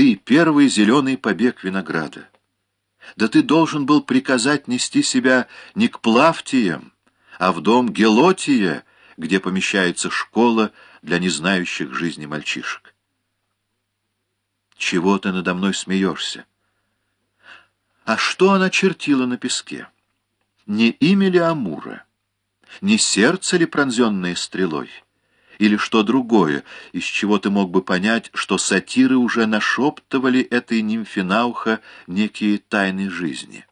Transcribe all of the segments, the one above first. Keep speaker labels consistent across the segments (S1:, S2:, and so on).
S1: Ты — первый зеленый побег винограда. Да ты должен был приказать нести себя не к Плавтиям, а в дом Гелотия, где помещается школа для незнающих жизни мальчишек. Чего ты надо мной смеешься? А что она чертила на песке? Не имя ли Амура? Не сердце ли пронзенное стрелой? Или что другое, из чего ты мог бы понять, что сатиры уже нашептывали этой нимфе на ухо некие тайны жизни?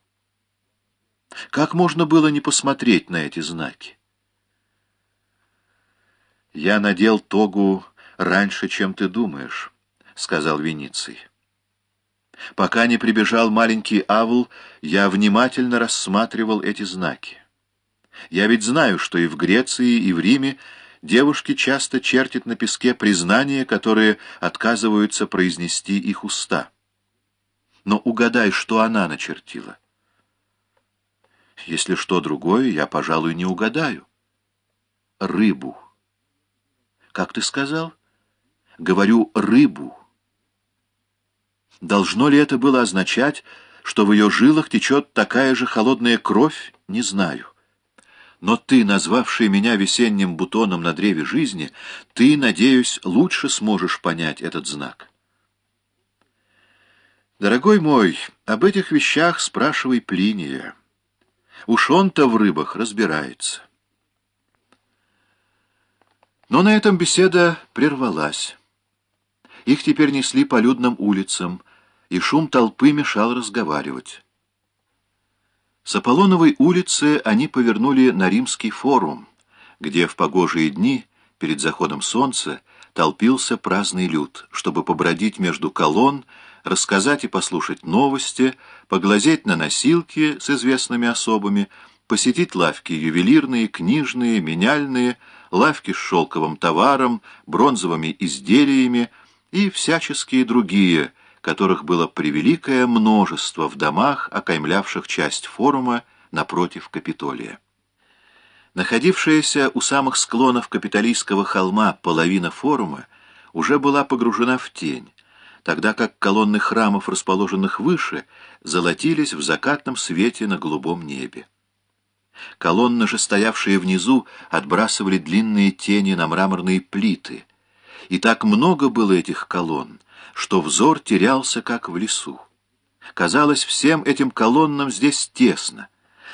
S1: Как можно было не посмотреть на эти знаки? «Я надел тогу раньше, чем ты думаешь», — сказал Вениций. Пока не прибежал маленький Авл, я внимательно рассматривал эти знаки. Я ведь знаю, что и в Греции, и в Риме девушки часто чертят на песке признания, которые отказываются произнести их уста. Но угадай, что она начертила. Если что другое, я, пожалуй, не угадаю. Рыбу. Как ты сказал? Говорю, рыбу. Должно ли это было означать, что в ее жилах течет такая же холодная кровь, не знаю. Но ты, назвавший меня весенним бутоном на древе жизни, ты, надеюсь, лучше сможешь понять этот знак. Дорогой мой, об этих вещах спрашивай Плиния. Уж он-то в рыбах разбирается. Но на этом беседа прервалась. Их теперь несли по людным улицам, и шум толпы мешал разговаривать. С Аполлоновой улицы они повернули на Римский форум, где в погожие дни, перед заходом солнца, толпился праздный люд, чтобы побродить между колонн, рассказать и послушать новости, поглазеть на носилки с известными особами, посетить лавки ювелирные, книжные, меняльные, лавки с шелковым товаром, бронзовыми изделиями и всяческие другие – которых было превеликое множество в домах, окаймлявших часть форума напротив Капитолия. Находившаяся у самых склонов Капитолийского холма половина форума уже была погружена в тень, тогда как колонны храмов, расположенных выше, золотились в закатном свете на голубом небе. Колонны же, стоявшие внизу, отбрасывали длинные тени на мраморные плиты. И так много было этих колонн, что взор терялся, как в лесу. Казалось, всем этим колоннам здесь тесно.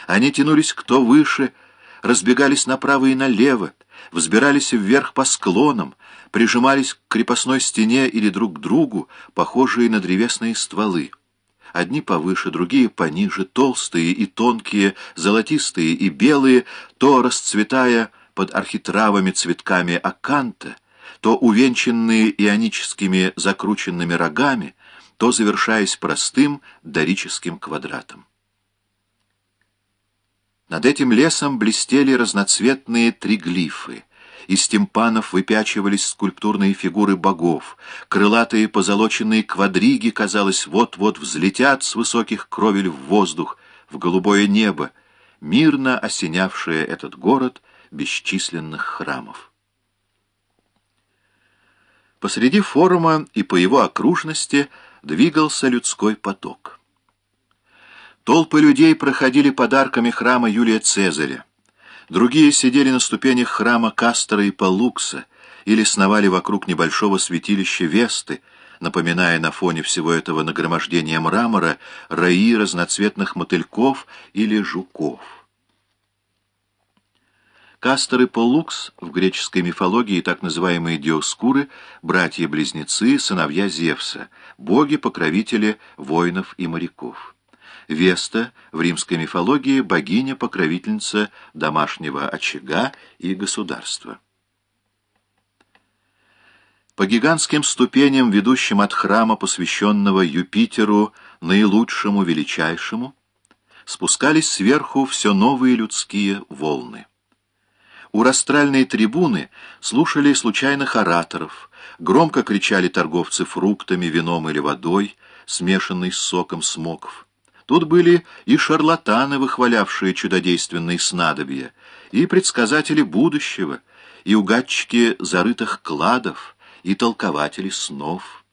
S1: Они тянулись кто выше, разбегались направо и налево, взбирались вверх по склонам, прижимались к крепостной стене или друг к другу, похожие на древесные стволы. Одни повыше, другие пониже, толстые и тонкие, золотистые и белые, то расцветая под архитравами цветками аканта, то увенчанные ионическими закрученными рогами, то завершаясь простым дорическим квадратом. Над этим лесом блестели разноцветные триглифы. Из тимпанов выпячивались скульптурные фигуры богов. Крылатые позолоченные квадриги, казалось, вот-вот взлетят с высоких кровель в воздух, в голубое небо, мирно осенявшее этот город бесчисленных храмов. Посреди форума и по его окружности двигался людской поток. Толпы людей проходили подарками храма Юлия Цезаря. Другие сидели на ступенях храма Кастера и Палукса или сновали вокруг небольшого святилища Весты, напоминая на фоне всего этого нагромождения мрамора раи разноцветных мотыльков или жуков. Кастор и Полукс в греческой мифологии так называемые Диоскуры, братья-близнецы, сыновья Зевса, боги-покровители воинов и моряков. Веста в римской мифологии богиня-покровительница домашнего очага и государства. По гигантским ступеням, ведущим от храма, посвященного Юпитеру, наилучшему, величайшему, спускались сверху все новые людские волны. У растральной трибуны слушали случайных ораторов, громко кричали торговцы фруктами, вином или водой, смешанной с соком смоков. Тут были и шарлатаны, выхвалявшие чудодейственные снадобья, и предсказатели будущего, и угадчики зарытых кладов, и толкователи снов.